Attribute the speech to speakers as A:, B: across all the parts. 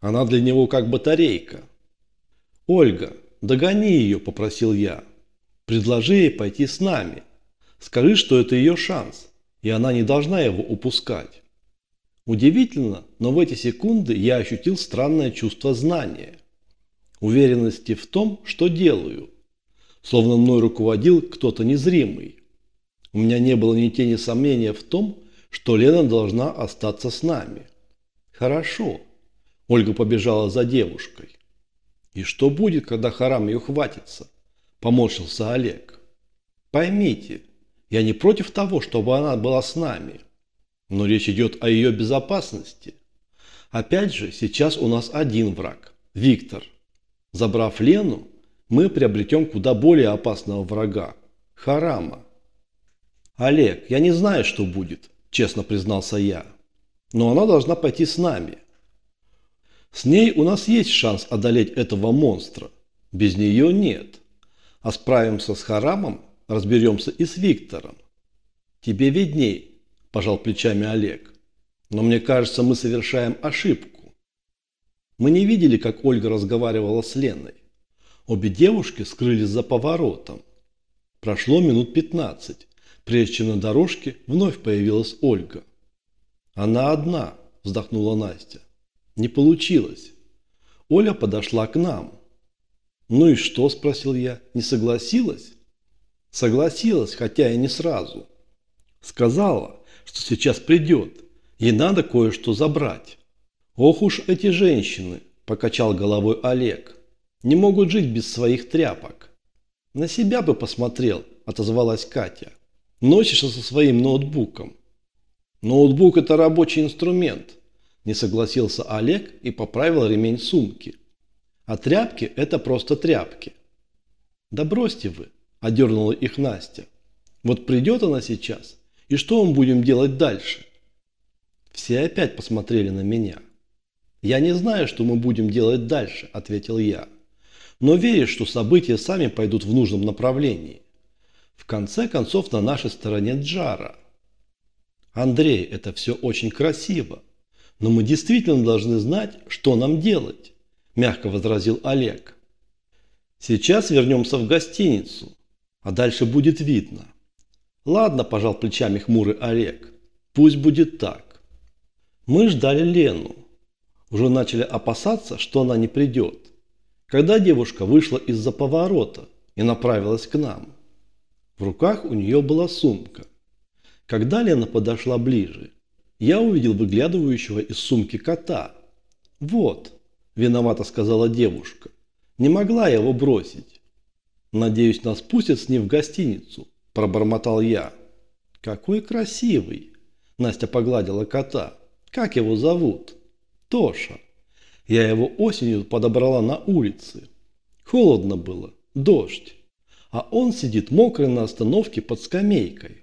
A: Она для него как батарейка. «Ольга, догони ее», – попросил я. «Предложи ей пойти с нами. Скажи, что это ее шанс, и она не должна его упускать». Удивительно, но в эти секунды я ощутил странное чувство знания. Уверенности в том, что делаю. Словно мной руководил кто-то незримый. У меня не было ни тени сомнения в том, что Лена должна остаться с нами. Хорошо. Ольга побежала за девушкой. И что будет, когда Харам ее хватится? Поморщился Олег. Поймите, я не против того, чтобы она была с нами. Но речь идет о ее безопасности. Опять же, сейчас у нас один враг – Виктор. Забрав Лену, мы приобретем куда более опасного врага – Харама. Олег, я не знаю, что будет, честно признался я. Но она должна пойти с нами. С ней у нас есть шанс одолеть этого монстра. Без нее нет. А справимся с Харамом, разберемся и с Виктором. Тебе видней, пожал плечами Олег. Но мне кажется, мы совершаем ошибку. Мы не видели, как Ольга разговаривала с Леной. Обе девушки скрылись за поворотом. Прошло минут пятнадцать, прежде чем на дорожке вновь появилась Ольга. «Она одна», – вздохнула Настя. «Не получилось». Оля подошла к нам. «Ну и что?» – спросил я. «Не согласилась?» «Согласилась, хотя и не сразу. Сказала, что сейчас придет. Ей надо кое-что забрать». «Ох уж эти женщины!» – покачал головой Олег. «Не могут жить без своих тряпок». «На себя бы посмотрел», – отозвалась Катя. «Носишься со своим ноутбуком. Ноутбук – это рабочий инструмент, не согласился Олег и поправил ремень сумки. А тряпки – это просто тряпки. Да бросьте вы, одернула их Настя. Вот придет она сейчас, и что мы будем делать дальше? Все опять посмотрели на меня. «Я не знаю, что мы будем делать дальше», – ответил я. «Но верю, что события сами пойдут в нужном направлении. В конце концов, на нашей стороне Джара – Андрей, это все очень красиво. Но мы действительно должны знать, что нам делать, мягко возразил Олег. Сейчас вернемся в гостиницу, а дальше будет видно. Ладно, пожал плечами хмурый Олег. Пусть будет так. Мы ждали Лену. Уже начали опасаться, что она не придет. Когда девушка вышла из-за поворота и направилась к нам. В руках у нее была сумка. Когда Лена подошла ближе, я увидел выглядывающего из сумки кота. «Вот», – виновато сказала девушка, – «не могла его бросить». «Надеюсь, нас пустят с ним в гостиницу», – пробормотал я. «Какой красивый!» – Настя погладила кота. «Как его зовут?» «Тоша. Я его осенью подобрала на улице. Холодно было, дождь. А он сидит мокрый на остановке под скамейкой.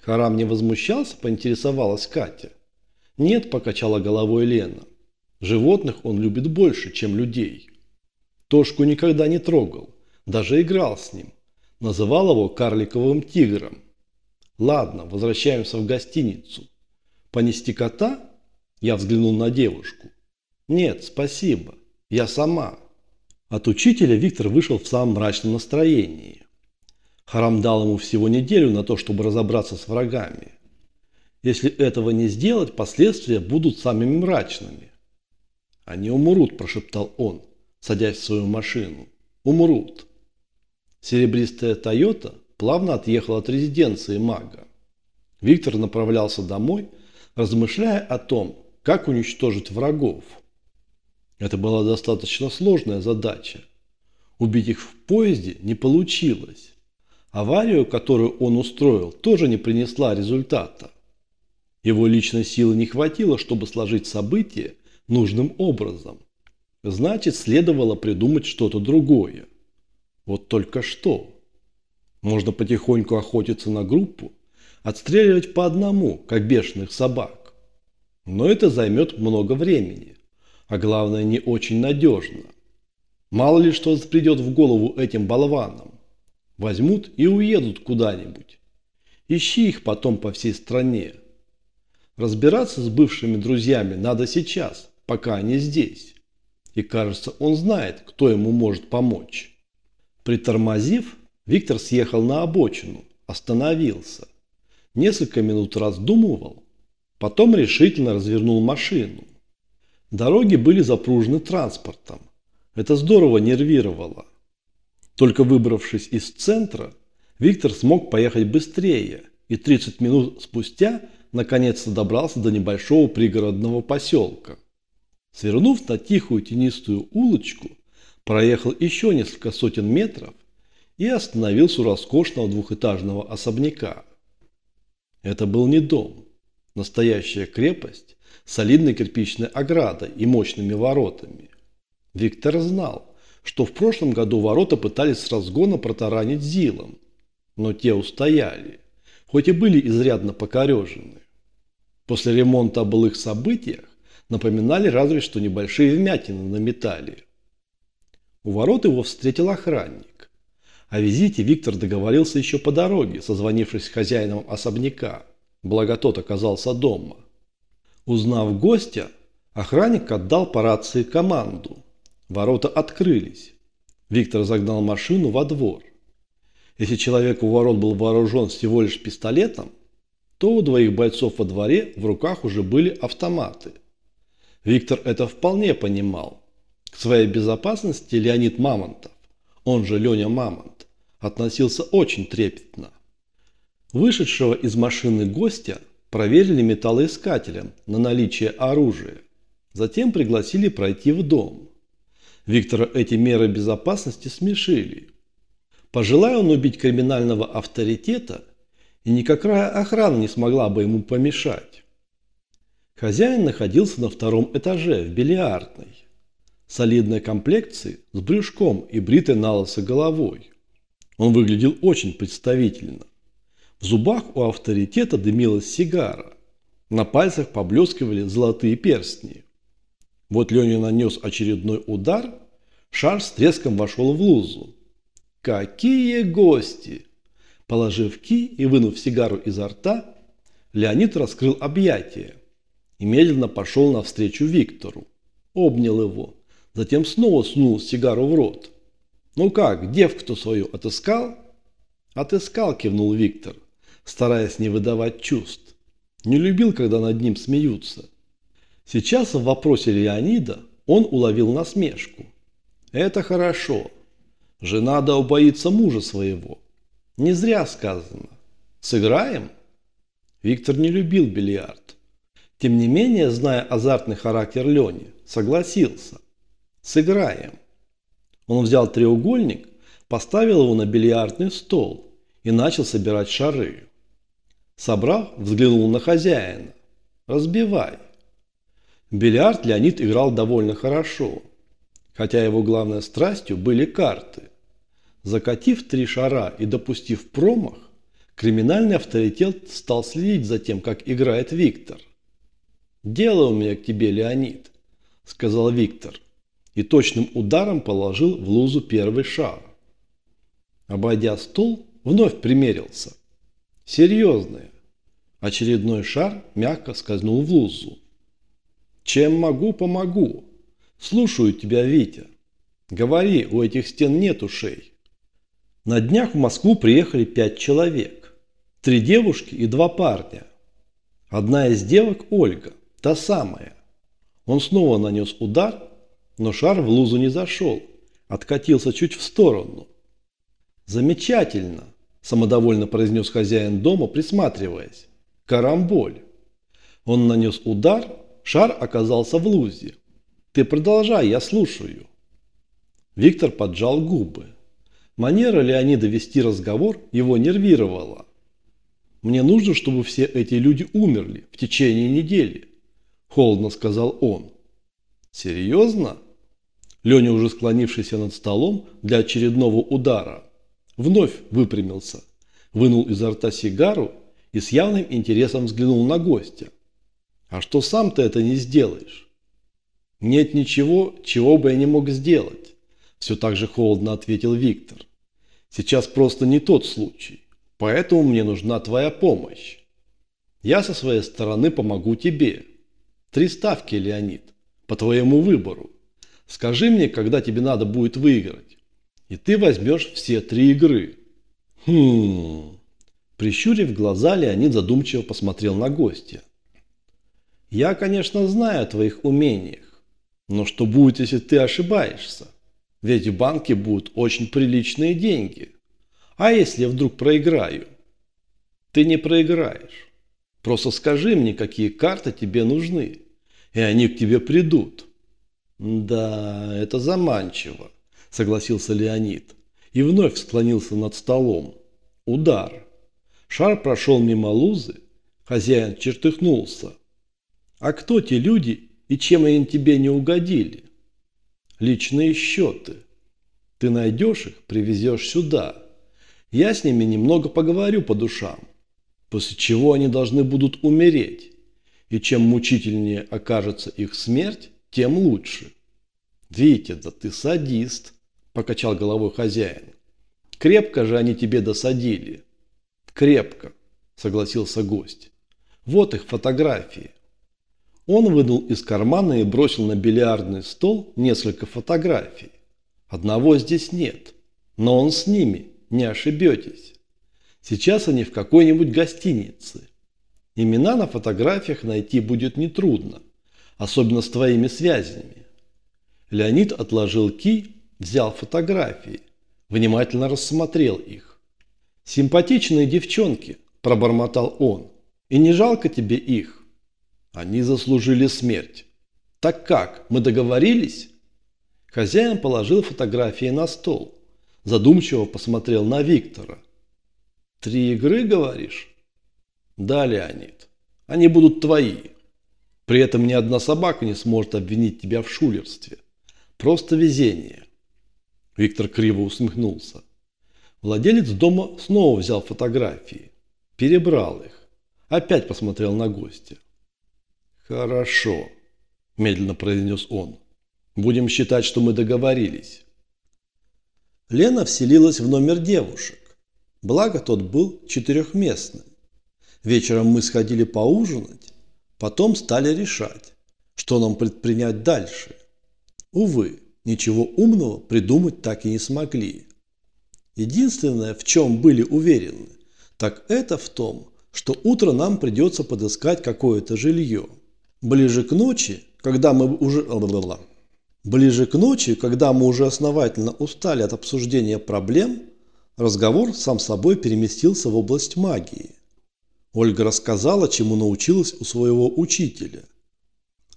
A: Харам не возмущался, поинтересовалась Катя. Нет, покачала головой Лена. Животных он любит больше, чем людей. Тошку никогда не трогал, даже играл с ним. Называл его карликовым тигром. Ладно, возвращаемся в гостиницу. Понести кота? Я взглянул на девушку. Нет, спасибо. Я сама. От учителя Виктор вышел в самом мрачном настроении. Харам дал ему всего неделю на то, чтобы разобраться с врагами. Если этого не сделать, последствия будут самыми мрачными. «Они умрут», – прошептал он, садясь в свою машину. «Умрут». Серебристая «Тойота» плавно отъехала от резиденции мага. Виктор направлялся домой, размышляя о том, как уничтожить врагов. Это была достаточно сложная задача. Убить их в поезде не получилось. Аварию, которую он устроил, тоже не принесла результата. Его личной силы не хватило, чтобы сложить события нужным образом. Значит, следовало придумать что-то другое. Вот только что. Можно потихоньку охотиться на группу, отстреливать по одному, как бешеных собак. Но это займет много времени, а главное не очень надежно. Мало ли что придет в голову этим болванам. Возьмут и уедут куда-нибудь. Ищи их потом по всей стране. Разбираться с бывшими друзьями надо сейчас, пока они здесь. И кажется, он знает, кто ему может помочь. Притормозив, Виктор съехал на обочину, остановился. Несколько минут раздумывал, потом решительно развернул машину. Дороги были запружены транспортом. Это здорово нервировало. Только выбравшись из центра, Виктор смог поехать быстрее и 30 минут спустя наконец-то добрался до небольшого пригородного поселка. Свернув на тихую тенистую улочку, проехал еще несколько сотен метров и остановился у роскошного двухэтажного особняка. Это был не дом, настоящая крепость солидной кирпичной оградой и мощными воротами. Виктор знал, что в прошлом году ворота пытались с разгона протаранить зилом, но те устояли, хоть и были изрядно покорежены. После ремонта о былых событиях напоминали разве что небольшие вмятины на металле. У ворот его встретил охранник. О визите Виктор договорился еще по дороге, созвонившись с хозяином особняка, благо тот оказался дома. Узнав гостя, охранник отдал по рации команду. Ворота открылись. Виктор загнал машину во двор. Если человек у ворот был вооружен всего лишь пистолетом, то у двоих бойцов во дворе в руках уже были автоматы. Виктор это вполне понимал. К своей безопасности Леонид Мамонтов, он же Леня Мамонт, относился очень трепетно. Вышедшего из машины гостя проверили металлоискателем на наличие оружия. Затем пригласили пройти в дом. Виктора эти меры безопасности смешили. Пожелая он убить криминального авторитета, и никакая охрана не смогла бы ему помешать. Хозяин находился на втором этаже в бильярдной. Солидной комплекции с брюшком и бритой на головой. Он выглядел очень представительно. В зубах у авторитета дымилась сигара. На пальцах поблескивали золотые перстни. Вот Леня нанес очередной удар, шар с треском вошел в лузу. Какие гости! Положив ки и вынув сигару изо рта, Леонид раскрыл объятия и медленно пошел навстречу Виктору. Обнял его, затем снова сунул сигару в рот. «Ну как, девку-то свою отыскал?» «Отыскал», кивнул Виктор, стараясь не выдавать чувств. Не любил, когда над ним смеются. Сейчас в вопросе Леонида он уловил насмешку. «Это хорошо. Жена да убоится мужа своего. Не зря сказано. Сыграем?» Виктор не любил бильярд. Тем не менее, зная азартный характер Лени, согласился. «Сыграем». Он взял треугольник, поставил его на бильярдный стол и начал собирать шары. Собрав, взглянул на хозяина. «Разбивай». Бильярд Леонид играл довольно хорошо, хотя его главной страстью были карты. Закатив три шара и допустив промах, криминальный авторитет стал следить за тем, как играет Виктор. «Дело у меня к тебе, Леонид», – сказал Виктор, и точным ударом положил в лузу первый шар. Обойдя стол, вновь примерился. Серьезные. Очередной шар мягко скользнул в лузу. «Чем могу, помогу. Слушаю тебя, Витя. Говори, у этих стен нет ушей». На днях в Москву приехали пять человек. Три девушки и два парня. Одна из девок Ольга, та самая. Он снова нанес удар, но шар в лузу не зашел, откатился чуть в сторону. «Замечательно!» – самодовольно произнес хозяин дома, присматриваясь. «Карамболь!» Он нанес удар, шар оказался в лузе. «Ты продолжай, я слушаю». Виктор поджал губы. Манера Леонида вести разговор его нервировала. «Мне нужно, чтобы все эти люди умерли в течение недели», – холодно сказал он. «Серьезно?» Леня, уже склонившийся над столом для очередного удара, вновь выпрямился, вынул изо рта сигару и с явным интересом взглянул на гостя. «А что сам ты это не сделаешь?» «Нет ничего, чего бы я не мог сделать», – все так же холодно ответил Виктор. Сейчас просто не тот случай, поэтому мне нужна твоя помощь. Я со своей стороны помогу тебе. Три ставки, Леонид. по твоему выбору. Скажи мне, когда тебе надо будет выиграть. И ты возьмешь все три игры. Хм. Прищурив глаза, Леонид задумчиво посмотрел на гостя. Я, конечно, знаю о твоих умениях. Но что будет, если ты ошибаешься? Ведь в банке будут очень приличные деньги. А если я вдруг проиграю? Ты не проиграешь. Просто скажи мне, какие карты тебе нужны, и они к тебе придут. Да, это заманчиво, согласился Леонид и вновь склонился над столом. Удар. Шар прошел мимо лузы, хозяин чертыхнулся. А кто те люди и чем они тебе не угодили? Личные счеты. Ты найдешь их, привезешь сюда. Я с ними немного поговорю по душам после чего они должны будут умереть, и чем мучительнее окажется их смерть, тем лучше. «Витя, да ты садист», – покачал головой хозяин. «Крепко же они тебе досадили». «Крепко», – согласился гость. «Вот их фотографии». Он вынул из кармана и бросил на бильярдный стол несколько фотографий. Одного здесь нет, но он с ними, не ошибетесь. Сейчас они в какой-нибудь гостинице. Имена на фотографиях найти будет нетрудно, особенно с твоими связями. Леонид отложил ки, взял фотографии, внимательно рассмотрел их. «Симпатичные девчонки», – пробормотал он, – «и не жалко тебе их?» Они заслужили смерть. «Так как, мы договорились?» Хозяин положил фотографии на стол, задумчиво посмотрел на Виктора – Три игры, говоришь? Да, Леонид. Они будут твои. При этом ни одна собака не сможет обвинить тебя в шулерстве. Просто везение. Виктор криво усмехнулся. Владелец дома снова взял фотографии. Перебрал их. Опять посмотрел на гостя. «Хорошо», – медленно произнес он. «Будем считать, что мы договорились». Лена вселилась в номер девушек. Благо тот был четырехместным. Вечером мы сходили поужинать, потом стали решать, что нам предпринять дальше. Увы, ничего умного придумать так и не смогли. Единственное, в чем были уверены, так это в том, что утро нам придется подыскать какое-то жилье. Ближе к ночи, когда мы уже... Ближе к ночи, когда мы уже основательно устали от обсуждения проблем, Разговор сам собой переместился в область магии. Ольга рассказала, чему научилась у своего учителя.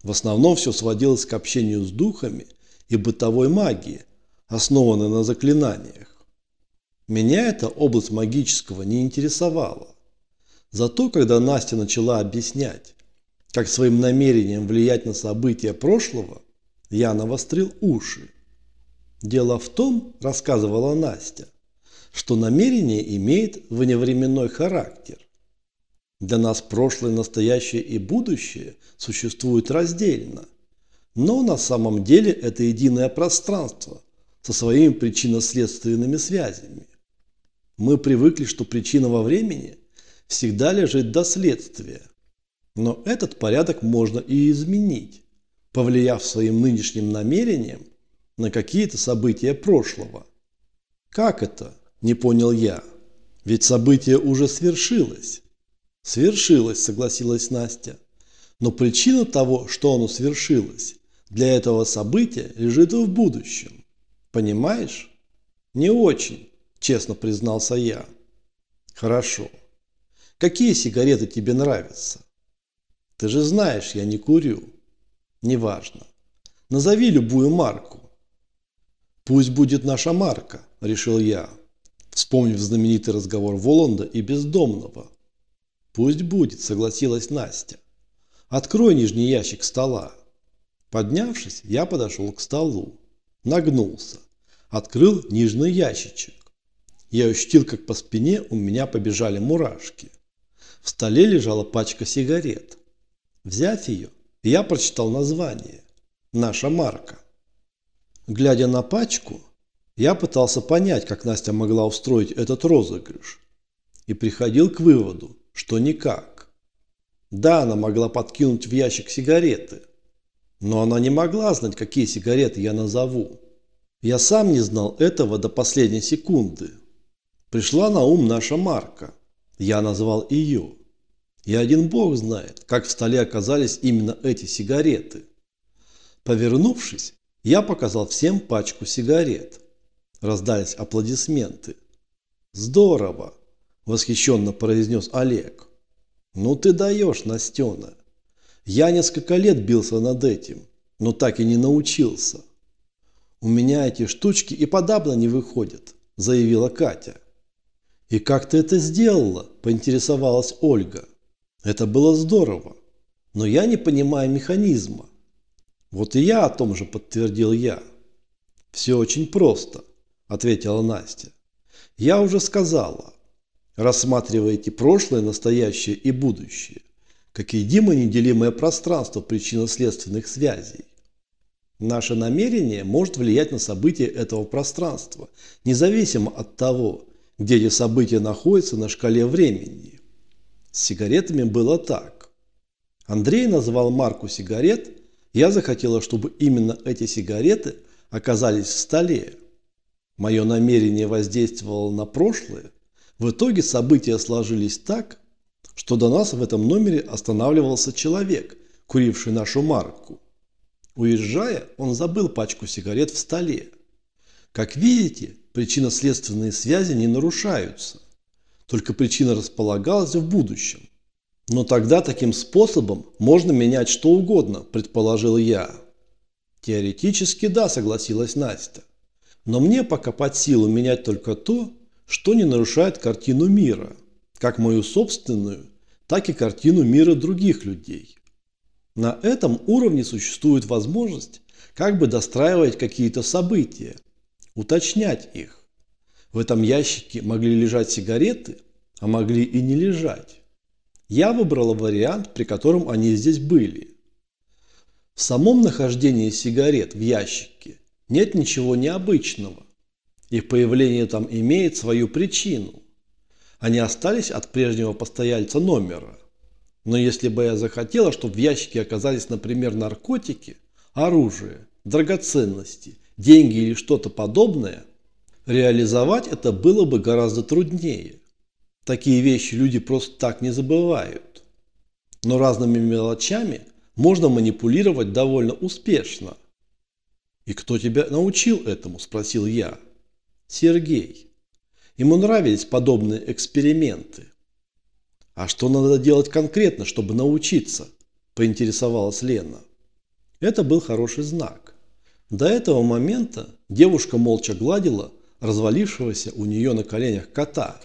A: В основном все сводилось к общению с духами и бытовой магии, основанной на заклинаниях. Меня эта область магического не интересовала. Зато, когда Настя начала объяснять, как своим намерением влиять на события прошлого, я навострил уши. Дело в том, рассказывала Настя, что намерение имеет вневременной характер. Для нас прошлое, настоящее и будущее существуют раздельно. Но на самом деле это единое пространство со своими причинно-следственными связями. Мы привыкли, что причина во времени всегда лежит до следствия. Но этот порядок можно и изменить, повлияв своим нынешним намерением на какие-то события прошлого. Как это? Не понял я. Ведь событие уже свершилось. Свершилось, согласилась Настя. Но причина того, что оно свершилось, для этого события лежит в будущем. Понимаешь? Не очень, честно признался я. Хорошо. Какие сигареты тебе нравятся? Ты же знаешь, я не курю. Неважно. Назови любую марку. Пусть будет наша марка, решил я вспомнив знаменитый разговор Воланда и Бездомного. «Пусть будет», – согласилась Настя. «Открой нижний ящик стола». Поднявшись, я подошел к столу. Нагнулся. Открыл нижний ящичек. Я ощутил, как по спине у меня побежали мурашки. В столе лежала пачка сигарет. Взяв ее, я прочитал название. Наша марка. Глядя на пачку, я пытался понять, как Настя могла устроить этот розыгрыш. И приходил к выводу, что никак. Да, она могла подкинуть в ящик сигареты. Но она не могла знать, какие сигареты я назову. Я сам не знал этого до последней секунды. Пришла на ум наша марка. Я назвал ее. И один бог знает, как в столе оказались именно эти сигареты. Повернувшись, я показал всем пачку сигарет. Раздались аплодисменты. «Здорово!» – восхищенно произнес Олег. «Ну ты даешь, Настена. Я несколько лет бился над этим, но так и не научился». «У меня эти штучки и подавно не выходят», – заявила Катя. «И как ты это сделала?» – поинтересовалась Ольга. «Это было здорово, но я не понимаю механизма». «Вот и я о том же подтвердил я». «Все очень просто», – ответила Настя. «Я уже сказала. Рассматривайте прошлое, настоящее и будущее, как единое неделимое пространство причинно-следственных связей. Наше намерение может влиять на события этого пространства, независимо от того, где эти события находятся на шкале времени. С сигаретами было так. Андрей назвал марку сигарет, я захотела, чтобы именно эти сигареты оказались в столе. Мое намерение воздействовало на прошлое, в итоге события сложились так, что до нас в этом номере останавливался человек, куривший нашу марку. Уезжая, он забыл пачку сигарет в столе. Как видите, причинно-следственные связи не нарушаются. Только причина располагалась в будущем. Но тогда таким способом можно менять что угодно, предположил я. Теоретически да, согласилась Настя. Но мне пока под силу менять только то, что не нарушает картину мира, как мою собственную, так и картину мира других людей. На этом уровне существует возможность как бы достраивать какие-то события, уточнять их. В этом ящике могли лежать сигареты, а могли и не лежать. Я выбрала вариант, при котором они здесь были. В самом нахождении сигарет в ящике нет ничего необычного. Их появление там имеет свою причину. Они остались от прежнего постояльца номера. Но если бы я захотела, чтобы в ящике оказались, например, наркотики, оружие, драгоценности, деньги или что-то подобное, реализовать это было бы гораздо труднее. Такие вещи люди просто так не забывают. Но разными мелочами можно манипулировать довольно успешно. «И кто тебя научил этому?» – спросил я. Сергей. Ему нравились подобные эксперименты. А что надо делать конкретно, чтобы научиться? Поинтересовалась Лена. Это был хороший знак. До этого момента девушка молча гладила развалившегося у нее на коленях кота.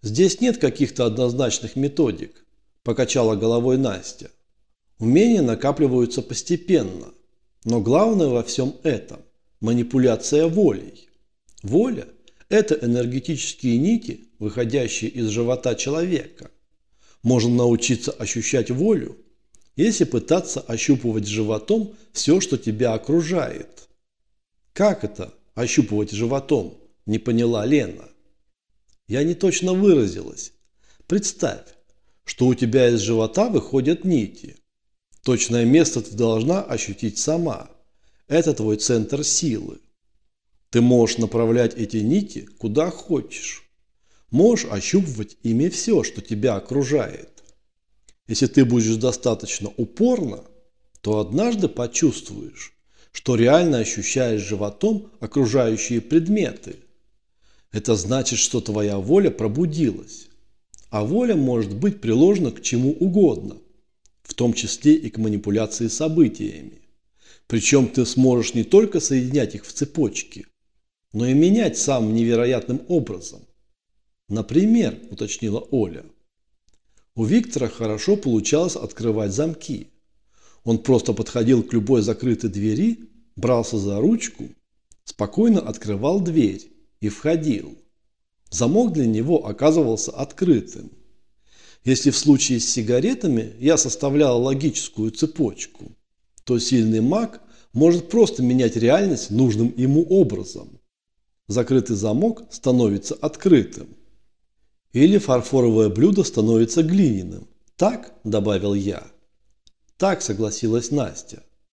A: Здесь нет каких-то однозначных методик, покачала головой Настя. Умения накапливаются постепенно, но главное во всем этом – манипуляция волей. Воля – это энергетические нити, выходящие из живота человека. Можно научиться ощущать волю, если пытаться ощупывать животом все, что тебя окружает. Как это – ощупывать животом? Не поняла Лена. Я не точно выразилась. Представь, что у тебя из живота выходят нити. Точное место ты должна ощутить сама. Это твой центр силы. Ты можешь направлять эти нити куда хочешь. Можешь ощупывать ими все, что тебя окружает. Если ты будешь достаточно упорно, то однажды почувствуешь, что реально ощущаешь животом окружающие предметы. Это значит, что твоя воля пробудилась. А воля может быть приложена к чему угодно, в том числе и к манипуляции событиями. Причем ты сможешь не только соединять их в цепочки, но и менять самым невероятным образом. Например, уточнила Оля, у Виктора хорошо получалось открывать замки. Он просто подходил к любой закрытой двери, брался за ручку, спокойно открывал дверь и входил. Замок для него оказывался открытым. Если в случае с сигаретами я составляла логическую цепочку, то сильный маг может просто менять реальность нужным ему образом закрытый замок становится открытым. Или фарфоровое блюдо становится глиняным. Так, добавил я. Так, согласилась Настя.